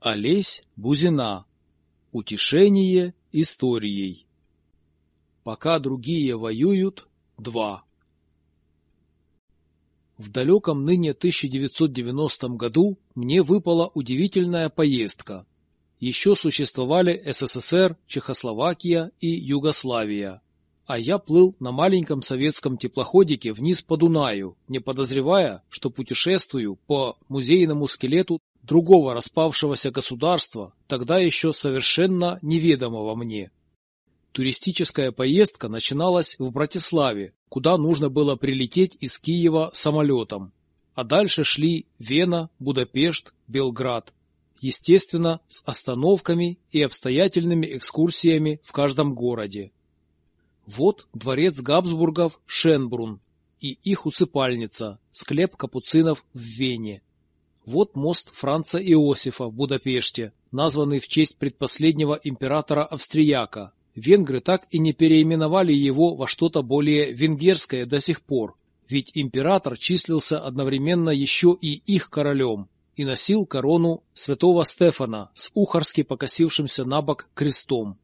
Олесь Бузина. Утешение историей. Пока другие воюют, два. В далеком ныне 1990 году мне выпала удивительная поездка. Еще существовали СССР, Чехословакия и Югославия. А я плыл на маленьком советском теплоходике вниз по Дунаю, не подозревая, что путешествую по музейному скелету другого распавшегося государства, тогда еще совершенно неведомого мне. Туристическая поездка начиналась в Братиславе, куда нужно было прилететь из Киева самолетом. А дальше шли Вена, Будапешт, Белград. Естественно, с остановками и обстоятельными экскурсиями в каждом городе. Вот дворец Габсбургов Шенбрун и их усыпальница, склеп капуцинов в Вене. Вот мост Франца Иосифа в Будапеште, названный в честь предпоследнего императора Австрияка, Венгры так и не переименовали его во что-то более венгерское до сих пор, ведь император числился одновременно еще и их королем и носил корону святого Стефана с ухарски покосившимся на бок крестом.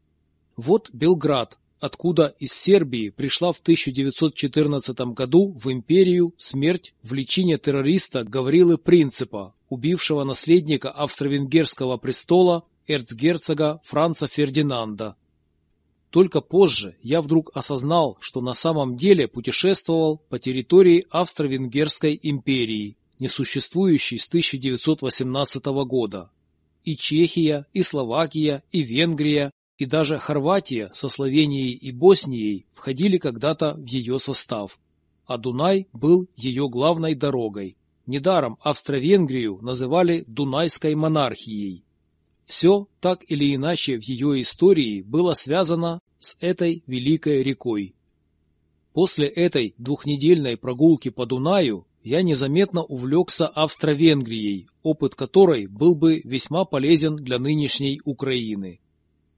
Вот Белград, откуда из Сербии пришла в 1914 году в империю смерть в личине террориста Гаврилы Принципа, убившего наследника австро-венгерского престола эрцгерцога Франца Фердинанда. Только позже я вдруг осознал, что на самом деле путешествовал по территории Австро-Венгерской империи, несуществующей с 1918 года. И Чехия, и Словакия, и Венгрия, и даже Хорватия со Словенией и Боснией входили когда-то в ее состав. А Дунай был ее главной дорогой. Недаром Австро-Венгрию называли Дунайской монархией. Все, так или иначе, в ее истории было связано с этой великой рекой. После этой двухнедельной прогулки по Дунаю я незаметно увлекся Австро-Венгрией, опыт которой был бы весьма полезен для нынешней Украины.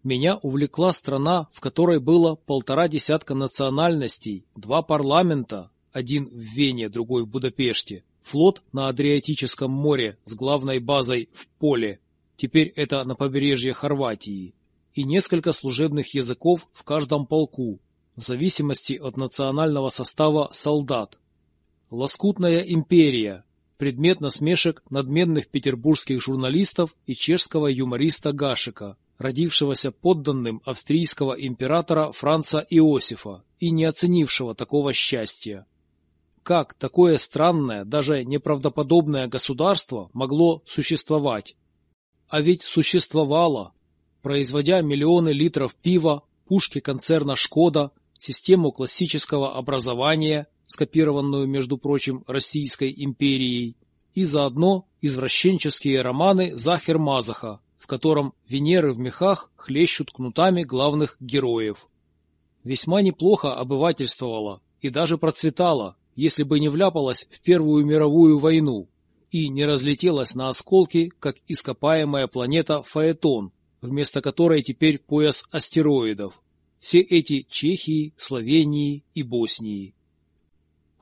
Меня увлекла страна, в которой было полтора десятка национальностей, два парламента, один в Вене, другой в Будапеште, флот на Адриатическом море с главной базой в Поле, теперь это на побережье Хорватии, и несколько служебных языков в каждом полку, в зависимости от национального состава солдат. Лоскутная империя, предмет насмешек надменных петербургских журналистов и чешского юмориста Гашика, родившегося подданным австрийского императора Франца Иосифа и не оценившего такого счастья. Как такое странное, даже неправдоподобное государство могло существовать? А ведь существовало, производя миллионы литров пива, пушки концерна «Шкода», систему классического образования, скопированную, между прочим, Российской империей, и заодно извращенческие романы Захер Мазаха, в котором Венеры в мехах хлещут кнутами главных героев. Весьма неплохо обывательствовала и даже процветала, если бы не вляпалась в Первую мировую войну и не разлетелась на осколки, как ископаемая планета Фаэтон, вместо которой теперь пояс астероидов. Все эти Чехии, Словении и Боснии.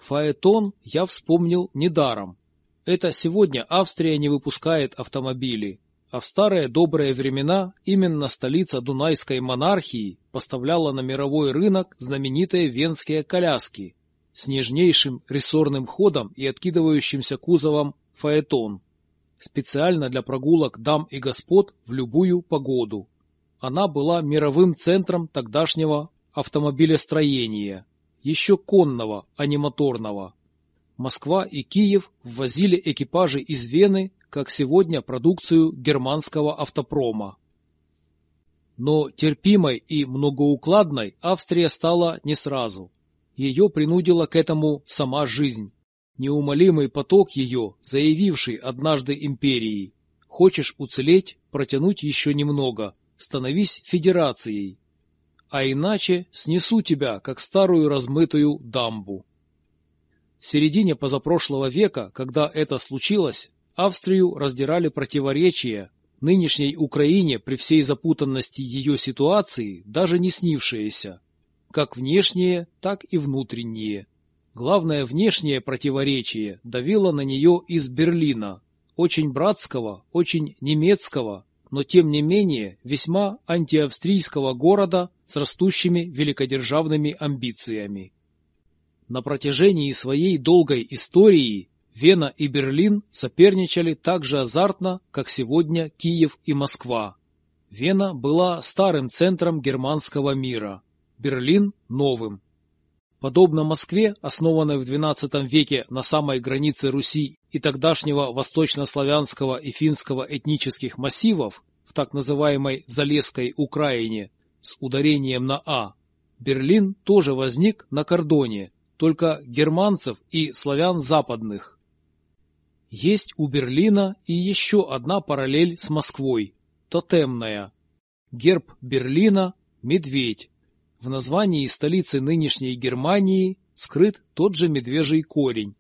Фаэтон я вспомнил недаром. Это сегодня Австрия не выпускает автомобили, а в старые добрые времена именно столица Дунайской монархии поставляла на мировой рынок знаменитые венские коляски с нежнейшим рессорным ходом и откидывающимся кузовом фаэтон, специально для прогулок дам и господ в любую погоду. Она была мировым центром тогдашнего автомобилестроения, еще конного, а не моторного. Москва и Киев ввозили экипажи из Вены как сегодня продукцию германского автопрома. Но терпимой и многоукладной Австрия стала не сразу. Ее принудила к этому сама жизнь. Неумолимый поток ее, заявивший однажды империи. Хочешь уцелеть, протянуть еще немного, становись федерацией. А иначе снесу тебя, как старую размытую дамбу. В середине позапрошлого века, когда это случилось, Австрию раздирали противоречия, нынешней Украине при всей запутанности ее ситуации даже не снившиеся, как внешние, так и внутренние. Главное внешнее противоречие давило на нее из Берлина. очень братского, очень немецкого, но тем не менее весьма антиавстрийского города с растущими великодержавными амбициями. На протяжении своей долгой истории Вена и Берлин соперничали так же азартно, как сегодня Киев и Москва. Вена была старым центром германского мира, Берлин – новым. Подобно Москве, основанной в XII веке на самой границе Руси и тогдашнего восточнославянского и финского этнических массивов, в так называемой Залесской Украине, с ударением на «а», Берлин тоже возник на кордоне, только германцев и славян западных. Есть у Берлина и еще одна параллель с Москвой, тотемная. Герб Берлина – медведь. В названии столицы нынешней Германии скрыт тот же медвежий корень.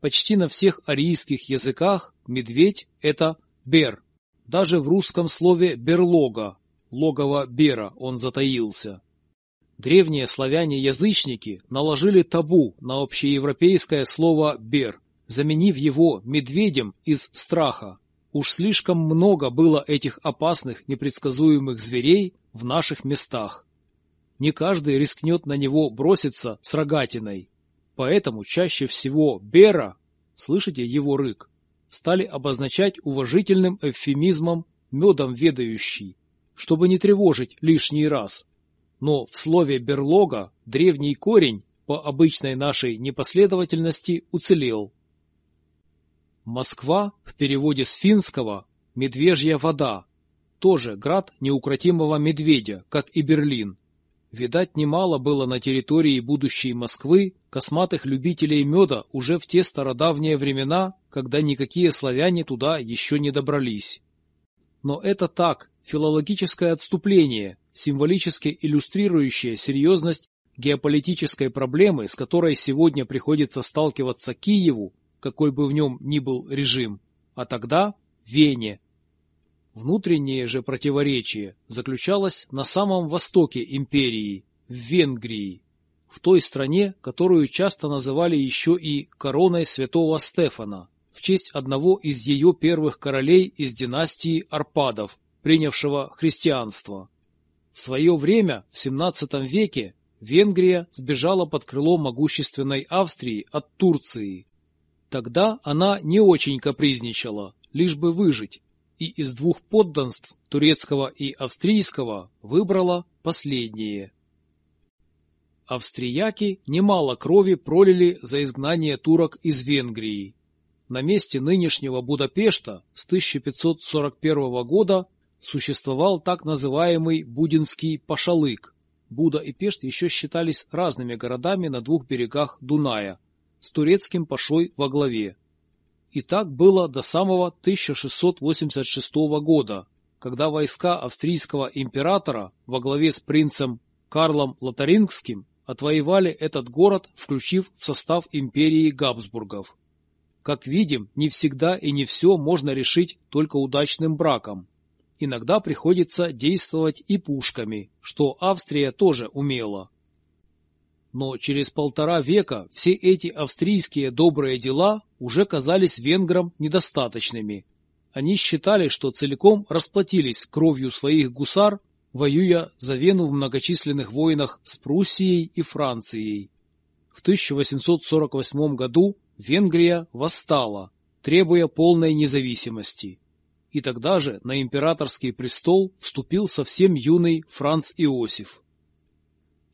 Почти на всех арийских языках медведь – это бер. Даже в русском слове берлога, логово бера, он затаился. Древние славяне-язычники наложили табу на общеевропейское слово «бер», заменив его медведем из страха. Уж слишком много было этих опасных, непредсказуемых зверей в наших местах. Не каждый рискнет на него броситься с рогатиной. Поэтому чаще всего «бера», слышите его рык, стали обозначать уважительным эвфемизмом «медом ведающий», чтобы не тревожить лишний раз но в слове «берлога» древний корень по обычной нашей непоследовательности уцелел. Москва в переводе с финского «медвежья вода», тоже град неукротимого медведя, как и Берлин. Видать, немало было на территории будущей Москвы косматых любителей меда уже в те стародавние времена, когда никакие славяне туда еще не добрались. Но это так, филологическое отступление, символически иллюстрирующее серьезность геополитической проблемы, с которой сегодня приходится сталкиваться Киеву, какой бы в нем ни был режим, а тогда Вене. Внутреннее же противоречие заключалось на самом востоке империи, в Венгрии, в той стране, которую часто называли еще и короной святого Стефана, в честь одного из ее первых королей из династии Арпадов, принявшего христианство. В свое время, в XVII веке, Венгрия сбежала под крыло могущественной Австрии от Турции. Тогда она не очень капризничала, лишь бы выжить, и из двух подданств, турецкого и австрийского, выбрала последнее. Австрияки немало крови пролили за изгнание турок из Венгрии. На месте нынешнего Будапешта с 1541 года существовал так называемый Будинский Пашалык. Буда и Пешт еще считались разными городами на двух берегах Дуная, с турецким Пашой во главе. И так было до самого 1686 года, когда войска австрийского императора во главе с принцем Карлом Лотарингским отвоевали этот город, включив в состав империи Габсбургов. Как видим, не всегда и не все можно решить только удачным браком. Иногда приходится действовать и пушками, что Австрия тоже умела. Но через полтора века все эти австрийские добрые дела уже казались венграм недостаточными. Они считали, что целиком расплатились кровью своих гусар, воюя за Вену в многочисленных войнах с Пруссией и Францией. В 1848 году Венгрия восстала, требуя полной независимости и тогда же на императорский престол вступил совсем юный Франц Иосиф.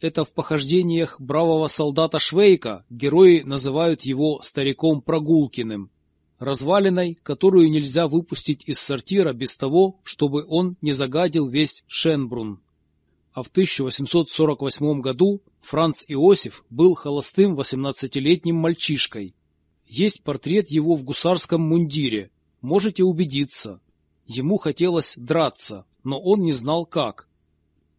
Это в похождениях бравого солдата Швейка герои называют его стариком Прогулкиным, развалиной, которую нельзя выпустить из сортира без того, чтобы он не загадил весь Шенбрун. А в 1848 году Франц Иосиф был холостым 18-летним мальчишкой. Есть портрет его в гусарском мундире, можете убедиться. Ему хотелось драться, но он не знал как.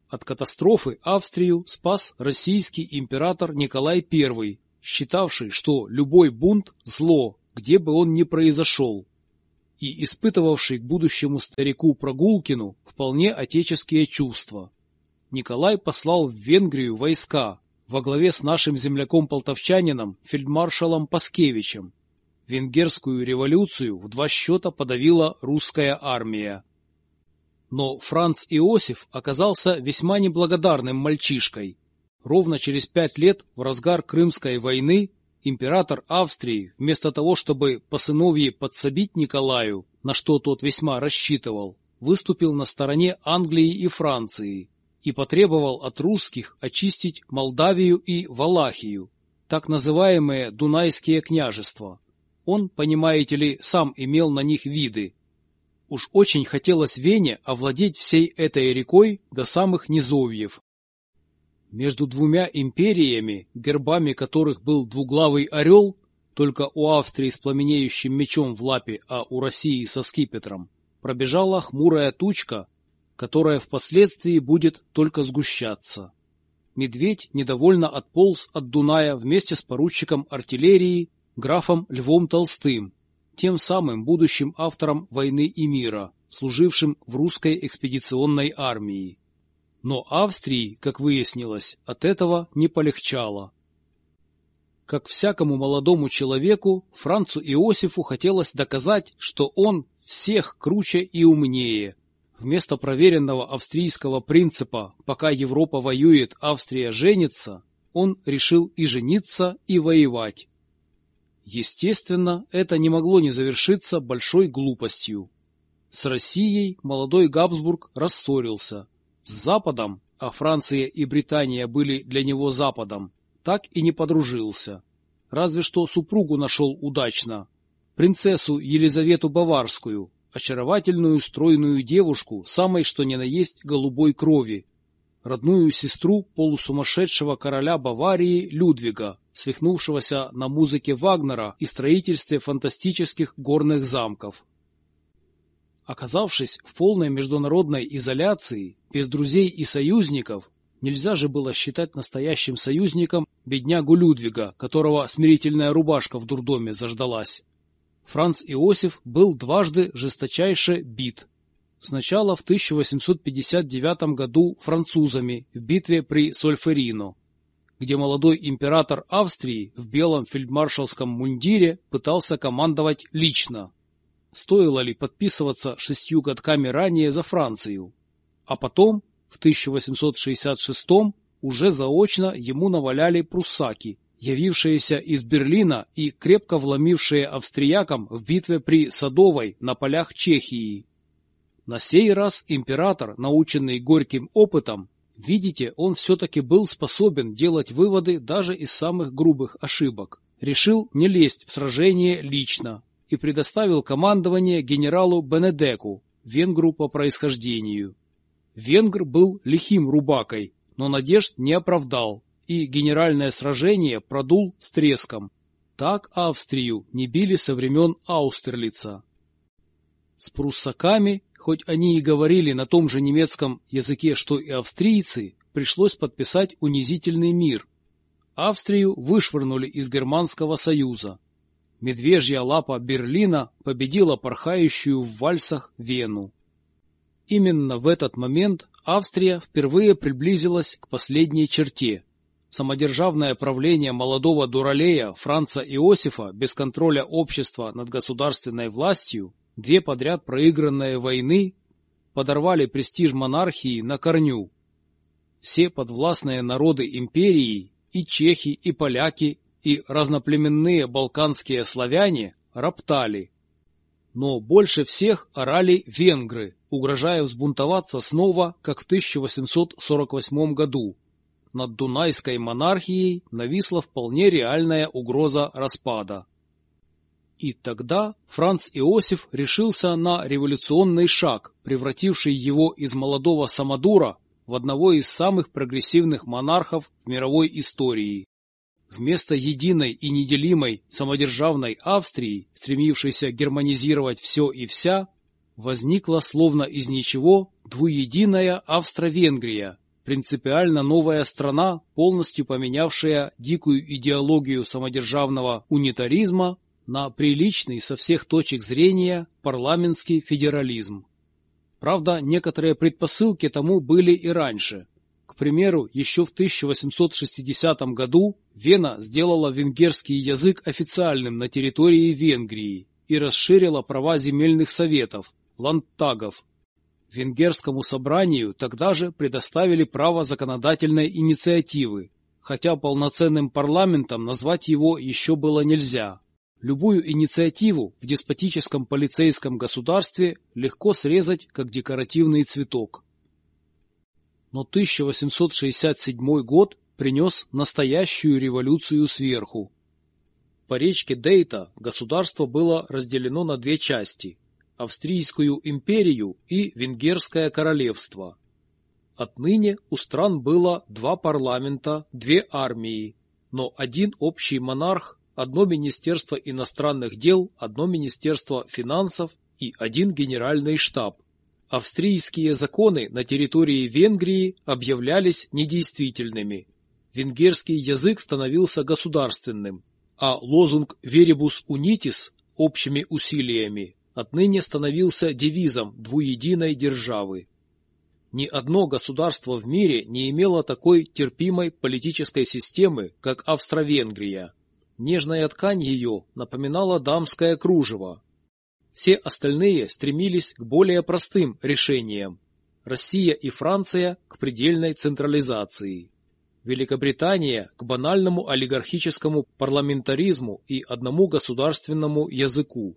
От катастрофы Австрию спас российский император Николай I, считавший, что любой бунт – зло, где бы он ни произошел, и испытывавший к будущему старику Прогулкину вполне отеческие чувства. Николай послал в Венгрию войска во главе с нашим земляком-полтовчанином фельдмаршалом Паскевичем. венгерскую революцию в два счета подавила русская армия. Но Франц Иосиф оказался весьма неблагодарным мальчишкой. Ровно через пять лет, в разгар Крымской войны, император Австрии, вместо того, чтобы по сыновье подсобить Николаю, на что тот весьма рассчитывал, выступил на стороне Англии и Франции и потребовал от русских очистить Молдавию и Валахию, так называемые Дунайские княжества. Он, понимаете ли, сам имел на них виды. Уж очень хотелось Вене овладеть всей этой рекой до самых низовьев. Между двумя империями, гербами которых был двуглавый орел, только у Австрии с пламенеющим мечом в лапе, а у России со скипетром, пробежала хмурая тучка, которая впоследствии будет только сгущаться. Медведь недовольно отполз от Дуная вместе с поручиком артиллерии графом Львом Толстым, тем самым будущим автором «Войны и мира», служившим в русской экспедиционной армии. Но Австрии, как выяснилось, от этого не полегчало. Как всякому молодому человеку, Францу Иосифу хотелось доказать, что он всех круче и умнее, Вместо проверенного австрийского принципа «пока Европа воюет, Австрия женится», он решил и жениться, и воевать. Естественно, это не могло не завершиться большой глупостью. С Россией молодой Габсбург рассорился. С Западом, а Франция и Британия были для него Западом, так и не подружился. Разве что супругу нашел удачно. Принцессу Елизавету Баварскую, очаровательную стройную девушку, самой что ни на есть голубой крови, родную сестру полусумасшедшего короля Баварии Людвига, свихнувшегося на музыке Вагнера и строительстве фантастических горных замков. Оказавшись в полной международной изоляции, без друзей и союзников, нельзя же было считать настоящим союзником беднягу Людвига, которого смирительная рубашка в дурдоме заждалась. Франц Иосиф был дважды жесточайше бит. Сначала в 1859 году французами в битве при Сольферино, где молодой император Австрии в белом фельдмаршалском мундире пытался командовать лично. Стоило ли подписываться шестью годками ранее за Францию? А потом, в 1866 уже заочно ему наваляли пруссаки, явившиеся из Берлина и крепко вломившие австриякам в битве при Садовой на полях Чехии. На сей раз император, наученный горьким опытом, видите, он все-таки был способен делать выводы даже из самых грубых ошибок. Решил не лезть в сражение лично и предоставил командование генералу Бенедеку, венгру по происхождению. Венгр был лихим рубакой, но надежд не оправдал и генеральное сражение продул с треском. Так Австрию не били со времен Аустерлица. С пруссаками, хоть они и говорили на том же немецком языке, что и австрийцы, пришлось подписать унизительный мир. Австрию вышвырнули из Германского союза. Медвежья лапа Берлина победила порхающую в вальсах Вену. Именно в этот момент Австрия впервые приблизилась к последней черте – Самодержавное правление молодого дуралея Франца Иосифа без контроля общества над государственной властью, две подряд проигранные войны подорвали престиж монархии на корню. Все подвластные народы империи, и чехи, и поляки, и разноплеменные балканские славяне роптали. Но больше всех орали венгры, угрожая взбунтоваться снова, как в 1848 году, над Дунайской монархией нависла вполне реальная угроза распада. И тогда Франц Иосиф решился на революционный шаг, превративший его из молодого самодура в одного из самых прогрессивных монархов в мировой истории. Вместо единой и неделимой самодержавной Австрии, стремившейся германизировать все и вся, возникла словно из ничего двуединая Австро-Венгрия, принципиально новая страна, полностью поменявшая дикую идеологию самодержавного унитаризма на приличный со всех точек зрения парламентский федерализм. Правда, некоторые предпосылки тому были и раньше. К примеру, еще в 1860 году Вена сделала венгерский язык официальным на территории Венгрии и расширила права земельных советов, ландтагов. Венгерскому собранию тогда же предоставили право законодательной инициативы, хотя полноценным парламентом назвать его еще было нельзя. Любую инициативу в деспотическом полицейском государстве легко срезать как декоративный цветок. Но 1867 год принес настоящую революцию сверху. По речке Дейта государство было разделено на две части – Австрийскую империю и Венгерское королевство. Отныне у стран было два парламента, две армии, но один общий монарх, одно министерство иностранных дел, одно министерство финансов и один генеральный штаб. Австрийские законы на территории Венгрии объявлялись недействительными. Венгерский язык становился государственным, а лозунг «Верибус унитис» общими усилиями отныне становился девизом двуединой державы. Ни одно государство в мире не имело такой терпимой политической системы, как Австро-Венгрия. Нежная ткань ее напоминала дамское кружево. Все остальные стремились к более простым решениям. Россия и Франция к предельной централизации. Великобритания к банальному олигархическому парламентаризму и одному государственному языку.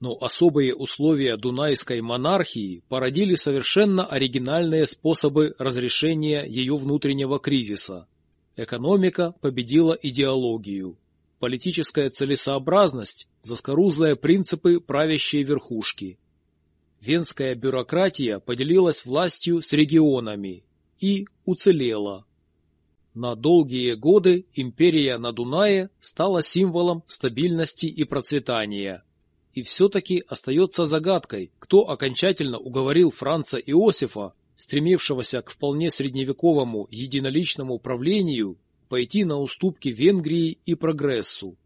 Но особые условия дунайской монархии породили совершенно оригинальные способы разрешения ее внутреннего кризиса. Экономика победила идеологию. Политическая целесообразность заскорузлые принципы правящей верхушки. Венская бюрократия поделилась властью с регионами и уцелела. На долгие годы империя на Дунае стала символом стабильности и процветания – и все-таки остается загадкой, кто окончательно уговорил Франца Иосифа, стремившегося к вполне средневековому единоличному правлению, пойти на уступки Венгрии и прогрессу.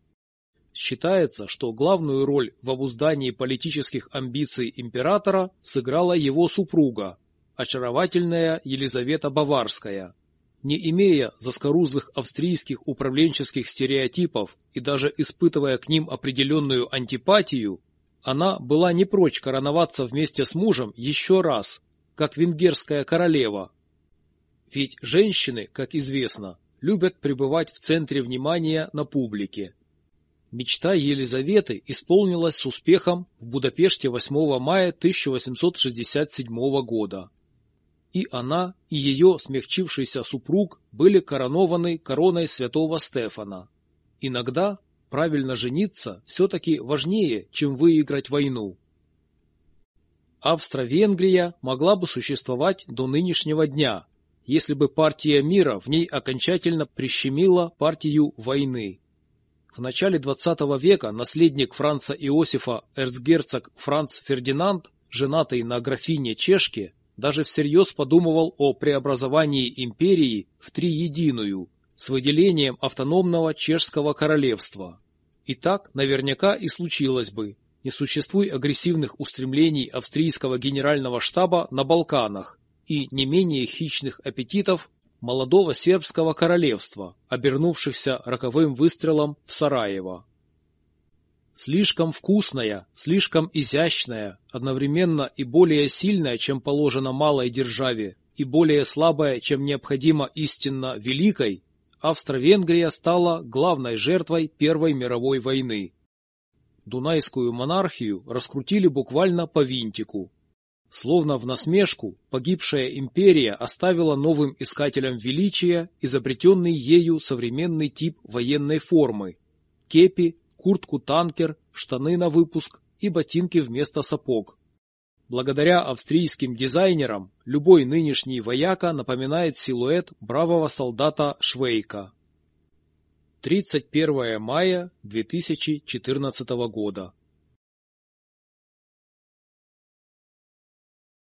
Считается, что главную роль в обуздании политических амбиций императора сыграла его супруга, очаровательная Елизавета Баварская, не имея заскорузлых австрийских управленческих стереотипов и даже испытывая к ним определенную антипатию, она была не прочь короноваться вместе с мужем еще раз, как венгерская королева. Ведь женщины, как известно, любят пребывать в центре внимания на публике. Мечта Елизаветы исполнилась с успехом в Будапеште 8 мая 1867 года и она, и ее смягчившийся супруг были коронованы короной святого Стефана. Иногда правильно жениться все-таки важнее, чем выиграть войну. Австро-Венгрия могла бы существовать до нынешнего дня, если бы партия мира в ней окончательно прищемила партию войны. В начале XX века наследник Франца Иосифа эрцгерцог Франц Фердинанд, женатый на графине Чешке, даже всерьез подумывал о преобразовании империи в триединую с выделением автономного чешского королевства. И так наверняка и случилось бы, не существуя агрессивных устремлений австрийского генерального штаба на Балканах и не менее хищных аппетитов молодого сербского королевства, обернувшихся роковым выстрелом в Сараево. Слишком вкусная, слишком изящная, одновременно и более сильная, чем положено малой державе, и более слабая, чем необходимо истинно великой, Австро-Венгрия стала главной жертвой Первой мировой войны. Дунайскую монархию раскрутили буквально по винтику. Словно в насмешку, погибшая империя оставила новым искателям величия изобретенный ею современный тип военной формы – кепи куртку-танкер, штаны на выпуск и ботинки вместо сапог. Благодаря австрийским дизайнерам любой нынешний вояка напоминает силуэт бравого солдата Швейка. 31 мая 2014 года.